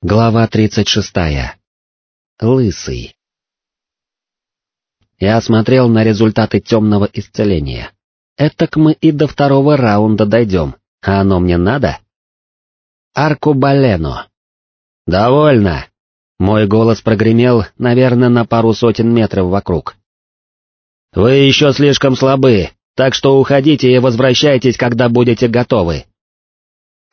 Глава 36. Лысый. Я смотрел на результаты темного исцеления. Этак мы и до второго раунда дойдем, а оно мне надо? Аркубалено. Довольно. Мой голос прогремел, наверное, на пару сотен метров вокруг. Вы еще слишком слабы, так что уходите и возвращайтесь, когда будете готовы.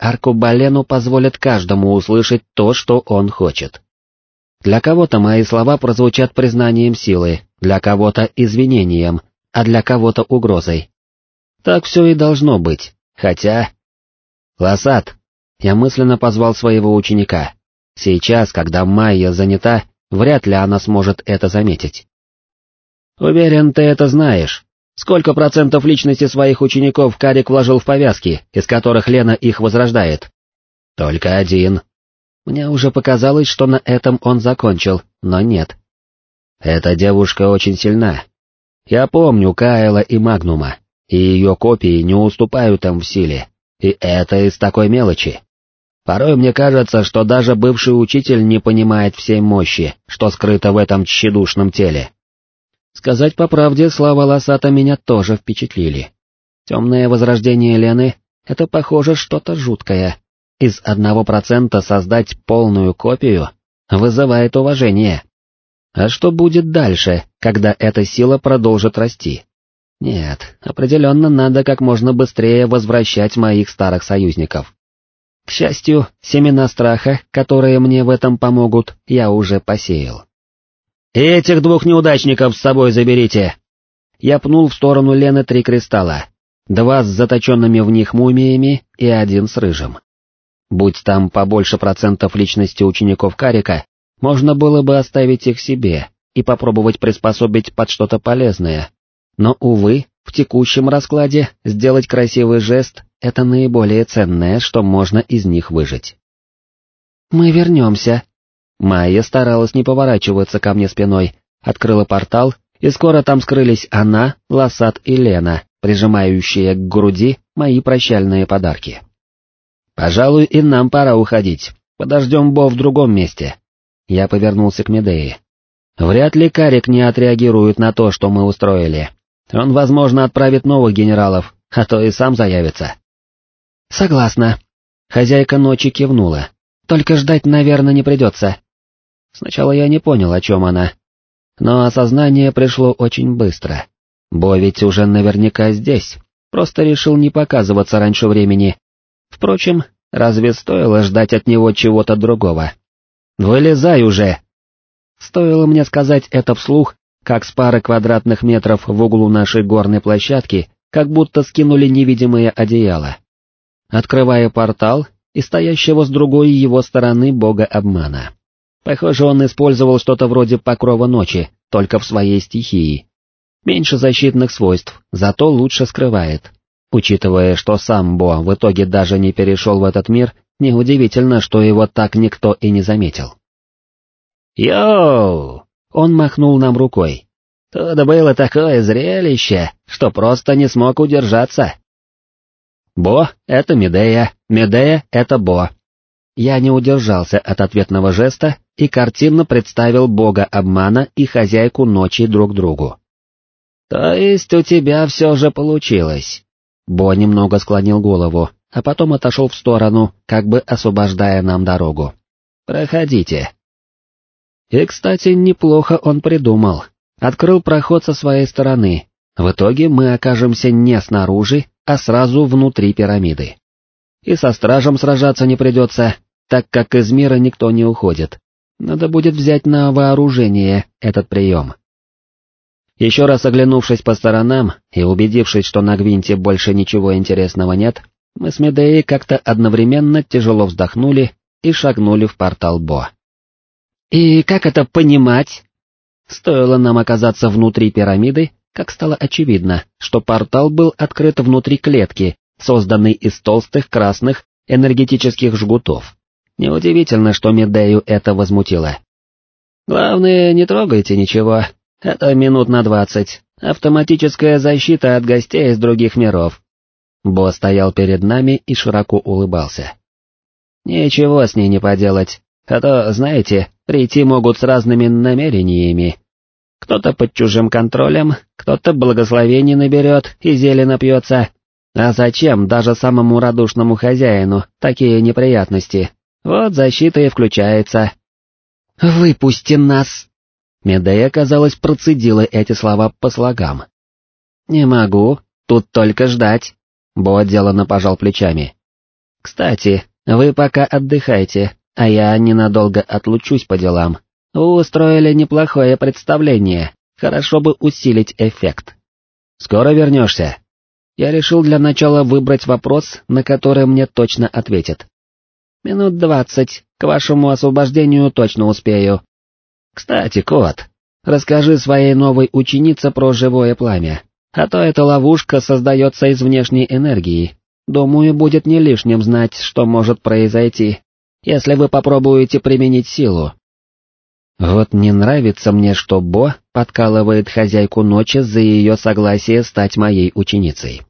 Аркубалену позволят каждому услышать то, что он хочет. Для кого-то мои слова прозвучат признанием силы, для кого-то извинением, а для кого-то угрозой. Так все и должно быть, хотя... Лосат, я мысленно позвал своего ученика. Сейчас, когда Майя занята, вряд ли она сможет это заметить. Уверен, ты это знаешь. Сколько процентов личности своих учеников Карик вложил в повязки, из которых Лена их возрождает? Только один. Мне уже показалось, что на этом он закончил, но нет. Эта девушка очень сильна. Я помню Кайла и Магнума, и ее копии не уступают им в силе, и это из такой мелочи. Порой мне кажется, что даже бывший учитель не понимает всей мощи, что скрыто в этом тщедушном теле. Сказать по правде, слова Лосата меня тоже впечатлили. Темное возрождение Лены — это, похоже, что-то жуткое. Из одного процента создать полную копию вызывает уважение. А что будет дальше, когда эта сила продолжит расти? Нет, определенно надо как можно быстрее возвращать моих старых союзников. К счастью, семена страха, которые мне в этом помогут, я уже посеял. «И этих двух неудачников с собой заберите!» Я пнул в сторону Лены три кристалла, два с заточенными в них мумиями и один с рыжим. Будь там побольше процентов личности учеников Карика, можно было бы оставить их себе и попробовать приспособить под что-то полезное. Но, увы, в текущем раскладе сделать красивый жест — это наиболее ценное, что можно из них выжить. «Мы вернемся», Майя старалась не поворачиваться ко мне спиной, открыла портал, и скоро там скрылись она, Лосат и Лена, прижимающие к груди мои прощальные подарки. «Пожалуй, и нам пора уходить, подождем Бо в другом месте». Я повернулся к Медее. «Вряд ли Карик не отреагирует на то, что мы устроили. Он, возможно, отправит новых генералов, а то и сам заявится». «Согласна». Хозяйка ночи кивнула. «Только ждать, наверное, не придется. Сначала я не понял, о чем она. Но осознание пришло очень быстро. Бо ведь уже наверняка здесь, просто решил не показываться раньше времени. Впрочем, разве стоило ждать от него чего-то другого? «Вылезай уже!» Стоило мне сказать это вслух, как с пары квадратных метров в углу нашей горной площадки как будто скинули невидимое одеяло. Открывая портал и стоящего с другой его стороны бога обмана. Похоже, он использовал что-то вроде покрова ночи, только в своей стихии. Меньше защитных свойств, зато лучше скрывает. Учитывая, что сам Бо в итоге даже не перешел в этот мир, неудивительно, что его так никто и не заметил. «Йоу!» — он махнул нам рукой. «Тут было такое зрелище, что просто не смог удержаться». «Бо — это Медея, Медея — это Бо». Я не удержался от ответного жеста и картинно представил бога обмана и хозяйку ночи друг другу. «То есть у тебя все же получилось?» Бо немного склонил голову, а потом отошел в сторону, как бы освобождая нам дорогу. «Проходите». И, кстати, неплохо он придумал. Открыл проход со своей стороны. В итоге мы окажемся не снаружи, а сразу внутри пирамиды. И со стражем сражаться не придется, так как из мира никто не уходит, надо будет взять на вооружение этот прием. Еще раз оглянувшись по сторонам и убедившись, что на Гвинте больше ничего интересного нет, мы с Медеей как-то одновременно тяжело вздохнули и шагнули в портал Бо. «И как это понимать?» Стоило нам оказаться внутри пирамиды, как стало очевидно, что портал был открыт внутри клетки, созданной из толстых красных энергетических жгутов. Неудивительно, что Медею это возмутило. «Главное, не трогайте ничего, это минут на двадцать, автоматическая защита от гостей из других миров». Бо стоял перед нами и широко улыбался. «Ничего с ней не поделать, А то, знаете, прийти могут с разными намерениями. Кто-то под чужим контролем, кто-то благословений наберет и зелье напьется. А зачем даже самому радушному хозяину такие неприятности? Вот защита и включается. «Выпусти нас!» Медея, казалось, процедила эти слова по слогам. «Не могу, тут только ждать», — Бо отделанно пожал плечами. «Кстати, вы пока отдыхайте, а я ненадолго отлучусь по делам. Вы устроили неплохое представление, хорошо бы усилить эффект. Скоро вернешься?» Я решил для начала выбрать вопрос, на который мне точно ответят. «Минут двадцать, к вашему освобождению точно успею». «Кстати, кот, расскажи своей новой ученице про живое пламя, а то эта ловушка создается из внешней энергии. Думаю, будет не лишним знать, что может произойти, если вы попробуете применить силу. Вот не нравится мне, что Бо подкалывает хозяйку ночи за ее согласие стать моей ученицей.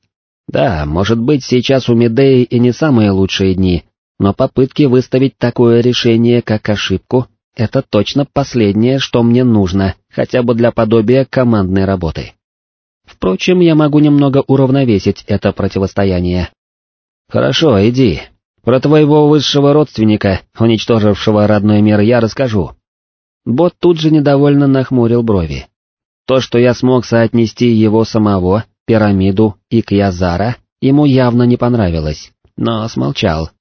Да, может быть, сейчас у Медеи и не самые лучшие дни, но попытки выставить такое решение как ошибку — это точно последнее, что мне нужно, хотя бы для подобия командной работы. Впрочем, я могу немного уравновесить это противостояние. Хорошо, иди. Про твоего высшего родственника, уничтожившего родной мир, я расскажу. Бот тут же недовольно нахмурил брови. То, что я смог соотнести его самого, пирамиду и Кьязара, ему явно не понравилось, но смолчал.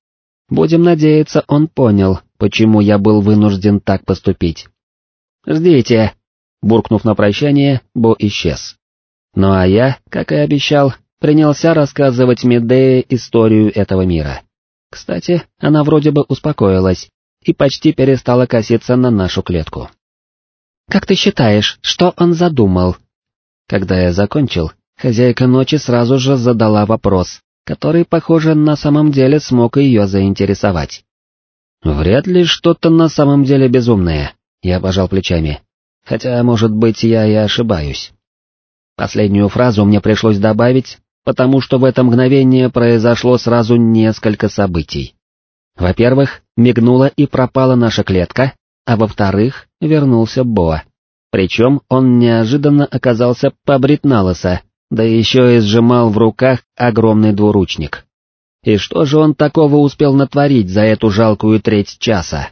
Будем надеяться, он понял, почему я был вынужден так поступить. «Ждите!» Буркнув на прощание, Бо исчез. Ну а я, как и обещал, принялся рассказывать Медее историю этого мира. Кстати, она вроде бы успокоилась, и почти перестала коситься на нашу клетку. «Как ты считаешь, что он задумал?» Когда я закончил, хозяйка ночи сразу же задала вопрос, который, похоже, на самом деле смог ее заинтересовать. «Вряд ли что-то на самом деле безумное», — я пожал плечами. «Хотя, может быть, я и ошибаюсь». Последнюю фразу мне пришлось добавить, потому что в это мгновение произошло сразу несколько событий. Во-первых, мигнула и пропала наша клетка, а во-вторых, вернулся Боа. Причем он неожиданно оказался побрит на лысо, да еще и сжимал в руках огромный двуручник. И что же он такого успел натворить за эту жалкую треть часа?